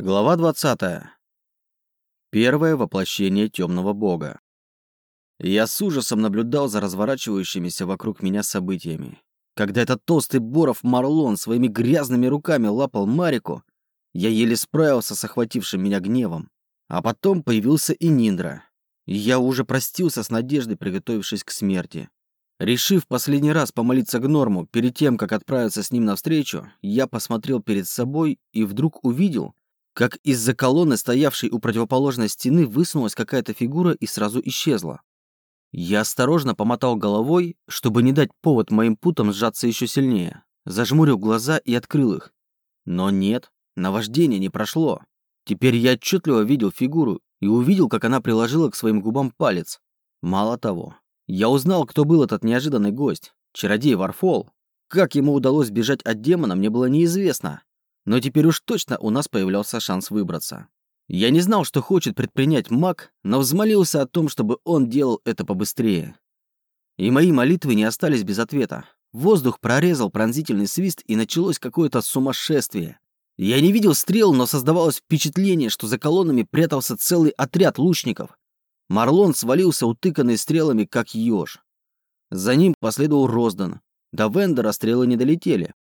Глава 20. Первое воплощение темного бога. Я с ужасом наблюдал за разворачивающимися вокруг меня событиями. Когда этот толстый Боров Марлон своими грязными руками лапал Марику, я еле справился с охватившим меня гневом. А потом появился и Ниндра. Я уже простился с надеждой, приготовившись к смерти. Решив последний раз помолиться Гнорму перед тем, как отправиться с ним навстречу, я посмотрел перед собой и вдруг увидел, как из-за колонны, стоявшей у противоположной стены, высунулась какая-то фигура и сразу исчезла. Я осторожно помотал головой, чтобы не дать повод моим путам сжаться еще сильнее. Зажмурил глаза и открыл их. Но нет, наваждение не прошло. Теперь я отчетливо видел фигуру и увидел, как она приложила к своим губам палец. Мало того, я узнал, кто был этот неожиданный гость. Чародей Варфол. Как ему удалось бежать от демона, мне было неизвестно. Но теперь уж точно у нас появлялся шанс выбраться. Я не знал, что хочет предпринять маг, но взмолился о том, чтобы он делал это побыстрее. И мои молитвы не остались без ответа. Воздух прорезал пронзительный свист, и началось какое-то сумасшествие. Я не видел стрел, но создавалось впечатление, что за колоннами прятался целый отряд лучников. Марлон свалился утыканный стрелами, как еж. За ним последовал Роздан. До Вендора стрелы не долетели,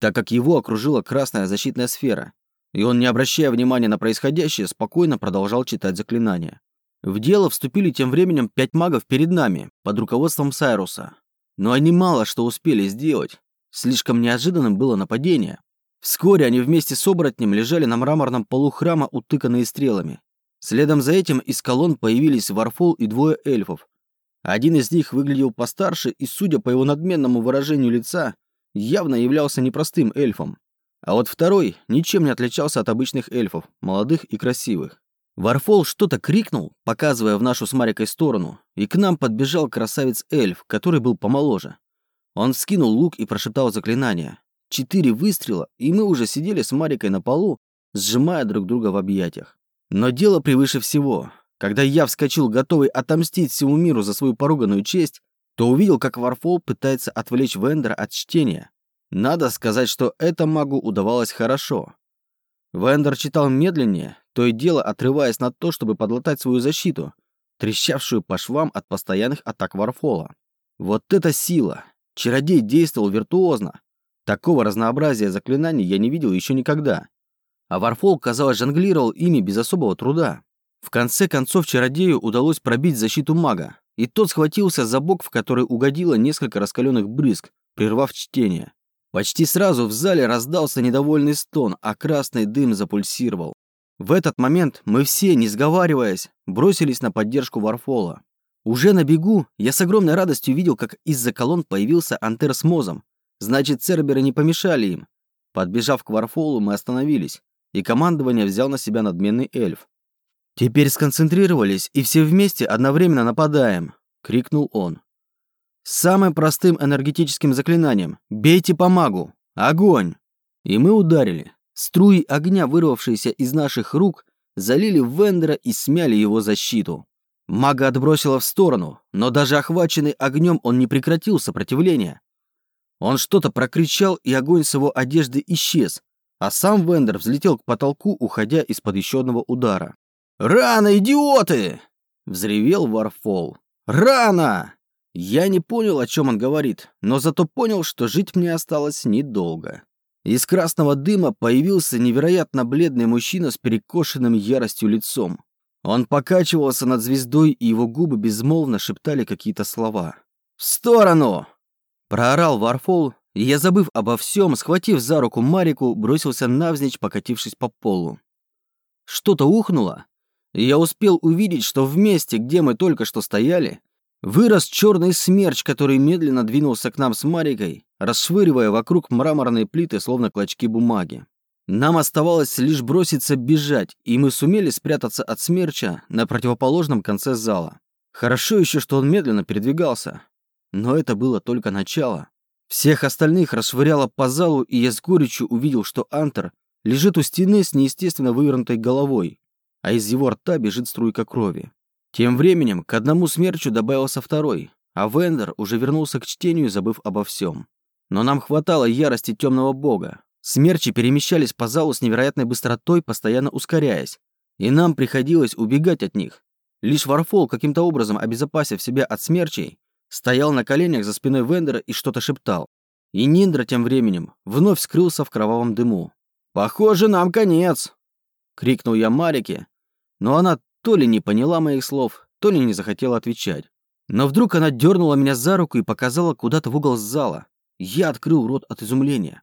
так как его окружила красная защитная сфера, и он, не обращая внимания на происходящее, спокойно продолжал читать заклинания. В дело вступили тем временем пять магов перед нами, под руководством Сайруса. Но они мало что успели сделать. Слишком неожиданным было нападение. Вскоре они вместе с оборотнем лежали на мраморном полу храма, утыканные стрелами. Следом за этим из колонн появились Варфол и двое эльфов. Один из них выглядел постарше и, судя по его надменному выражению лица, явно являлся непростым эльфом. А вот второй ничем не отличался от обычных эльфов, молодых и красивых. Варфол что-то крикнул, показывая в нашу с Марикой сторону, и к нам подбежал красавец-эльф, который был помоложе. Он вскинул лук и прошептал заклинание. Четыре выстрела, и мы уже сидели с Марикой на полу, сжимая друг друга в объятиях. Но дело превыше всего. Когда я вскочил, готовый отомстить всему миру за свою поруганную честь, то увидел, как Варфол пытается отвлечь Вендера от чтения. Надо сказать, что это магу удавалось хорошо. Вендер читал медленнее, то и дело отрываясь на то, чтобы подлатать свою защиту, трещавшую по швам от постоянных атак Варфола. Вот это сила! Чародей действовал виртуозно. Такого разнообразия заклинаний я не видел еще никогда. А Варфол, казалось, жонглировал ими без особого труда. В конце концов, чародею удалось пробить защиту мага, и тот схватился за бок, в который угодило несколько раскаленных брызг, прервав чтение. Почти сразу в зале раздался недовольный стон, а красный дым запульсировал. В этот момент мы все, не сговариваясь, бросились на поддержку Варфола. Уже на бегу я с огромной радостью видел, как из-за колонн появился Антер с Мозом. Значит, церберы не помешали им. Подбежав к Варфолу, мы остановились, и командование взял на себя надменный эльф. «Теперь сконцентрировались и все вместе одновременно нападаем!» — крикнул он. «Самым простым энергетическим заклинанием. Бейте по магу! Огонь!» И мы ударили. Струи огня, вырвавшиеся из наших рук, залили Вендера и смяли его защиту. Мага отбросило в сторону, но даже охваченный огнем он не прекратил сопротивления. Он что-то прокричал, и огонь с его одежды исчез, а сам Вендер взлетел к потолку, уходя из-под еще одного удара. «Рано, идиоты!» — взревел Варфол. «Рано!» Я не понял, о чем он говорит, но зато понял, что жить мне осталось недолго. Из красного дыма появился невероятно бледный мужчина с перекошенным яростью лицом. Он покачивался над звездой, и его губы безмолвно шептали какие-то слова. «В сторону!» Проорал Варфол, и я, забыв обо всем, схватив за руку Марику, бросился навзничь, покатившись по полу. Что-то ухнуло, и я успел увидеть, что в месте, где мы только что стояли, вырос черный смерч, который медленно двинулся к нам с Марикой, расшвыривая вокруг мраморные плиты, словно клочки бумаги. Нам оставалось лишь броситься бежать, и мы сумели спрятаться от смерча на противоположном конце зала. Хорошо еще, что он медленно передвигался. Но это было только начало. Всех остальных расшвыряло по залу, и я с горечью увидел, что Антер лежит у стены с неестественно вывернутой головой, а из его рта бежит струйка крови. Тем временем к одному смерчу добавился второй, а Вендер уже вернулся к чтению, забыв обо всем. Но нам хватало ярости темного бога. Смерчи перемещались по залу с невероятной быстротой, постоянно ускоряясь, и нам приходилось убегать от них. Лишь Варфол, каким-то образом обезопасив себя от смерчей, стоял на коленях за спиной Вендера и что-то шептал. И Ниндра тем временем вновь скрылся в кровавом дыму. «Похоже, нам конец!» — крикнул я Марике, но она то ли не поняла моих слов, то ли не захотела отвечать. Но вдруг она дернула меня за руку и показала куда-то в угол зала. Я открыл рот от изумления.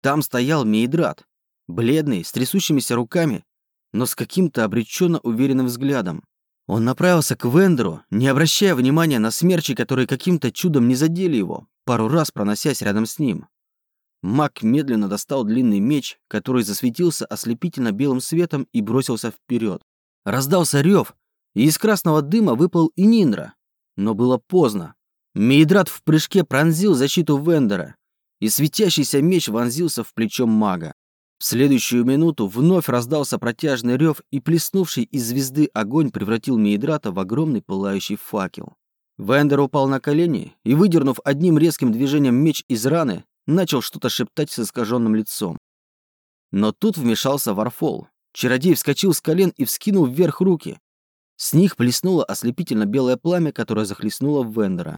Там стоял Мейдрат, бледный, с трясущимися руками, но с каким-то обреченно уверенным взглядом. Он направился к Вендеру, не обращая внимания на смерчи, которые каким-то чудом не задели его, пару раз проносясь рядом с ним. Маг медленно достал длинный меч, который засветился ослепительно белым светом и бросился вперед. Раздался рев, и из красного дыма выпал и Ниндра. Но было поздно. Мейдрат в прыжке пронзил защиту Вендера, и светящийся меч вонзился в плечо мага. В следующую минуту вновь раздался протяжный рев, и плеснувший из звезды огонь превратил Мейдрата в огромный пылающий факел. Вендер упал на колени и, выдернув одним резким движением меч из раны, начал что-то шептать с искаженным лицом. Но тут вмешался Варфол. Чародей вскочил с колен и вскинул вверх руки. С них плеснуло ослепительно белое пламя, которое захлестнуло Вендера.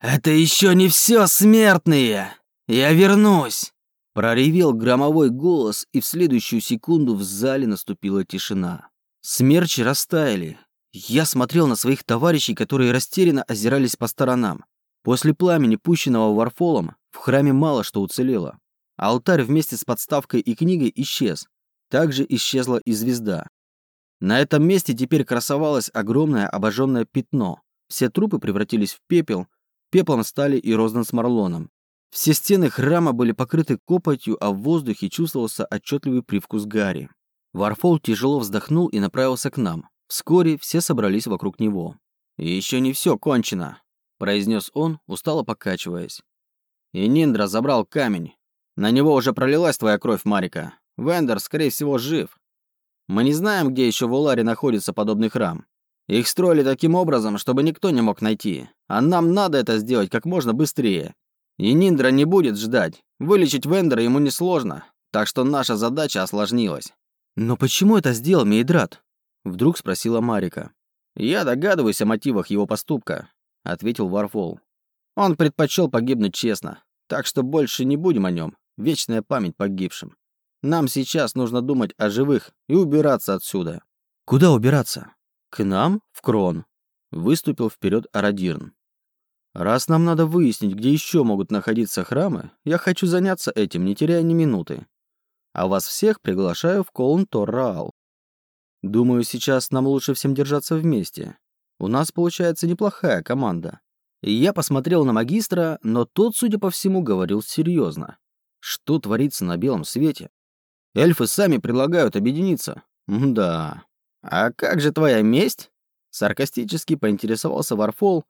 «Это еще не все, смертные! Я вернусь!» Проревел громовой голос, и в следующую секунду в зале наступила тишина. Смерчи растаяли. Я смотрел на своих товарищей, которые растерянно озирались по сторонам. После пламени, пущенного Варфолом, в храме мало что уцелело. Алтарь вместе с подставкой и книгой исчез. Также исчезла и звезда. На этом месте теперь красовалось огромное обожженное пятно. Все трупы превратились в пепел, пеплом стали и Рознан с Марлоном. Все стены храма были покрыты копотью, а в воздухе чувствовался отчетливый привкус гари. Варфол тяжело вздохнул и направился к нам. Вскоре все собрались вокруг него. «И еще не все кончено», — произнес он, устало покачиваясь. «И Ниндра забрал камень. На него уже пролилась твоя кровь, Марика. Вендер, скорее всего, жив. Мы не знаем, где еще в Уларе находится подобный храм. Их строили таким образом, чтобы никто не мог найти. А нам надо это сделать как можно быстрее. И Ниндра не будет ждать. Вылечить Вендера ему несложно, так что наша задача осложнилась. «Но почему это сделал Мейдрат?» Вдруг спросила Марика. «Я догадываюсь о мотивах его поступка», — ответил Варфол. «Он предпочел погибнуть честно, так что больше не будем о нем. Вечная память погибшим. Нам сейчас нужно думать о живых и убираться отсюда». «Куда убираться?» «К нам, в Крон», — выступил вперед Арадирн. Раз нам надо выяснить, где еще могут находиться храмы, я хочу заняться этим, не теряя ни минуты. А вас всех приглашаю в Колн Торраал. Думаю, сейчас нам лучше всем держаться вместе. У нас получается неплохая команда. Я посмотрел на магистра, но тот, судя по всему, говорил серьезно. Что творится на белом свете? Эльфы сами предлагают объединиться. Да. А как же твоя месть? Саркастически поинтересовался Варфол,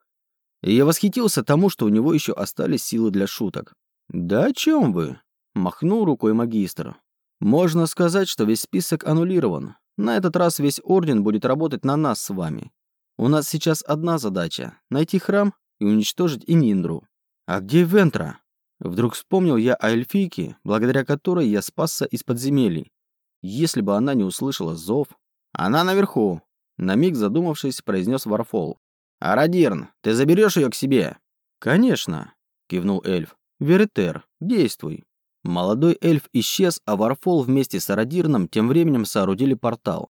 и я восхитился тому, что у него еще остались силы для шуток. «Да о чем вы?» — махнул рукой магистр. «Можно сказать, что весь список аннулирован. На этот раз весь Орден будет работать на нас с вами. У нас сейчас одна задача — найти храм и уничтожить Ининдру. А где Вентра?» Вдруг вспомнил я о эльфийке, благодаря которой я спасся из подземелий. Если бы она не услышала зов... «Она наверху!» На миг задумавшись, произнес Варфол. «Арадирн, ты заберешь ее к себе?» «Конечно», — кивнул эльф. «Веретер, действуй». Молодой эльф исчез, а Варфол вместе с Арадирном тем временем соорудили портал.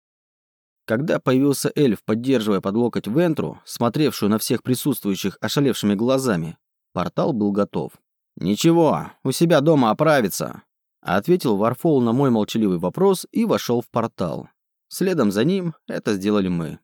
Когда появился эльф, поддерживая под локоть Вентру, смотревшую на всех присутствующих ошалевшими глазами, портал был готов. «Ничего, у себя дома оправится», — ответил Варфол на мой молчаливый вопрос и вошел в портал. Следом за ним это сделали мы.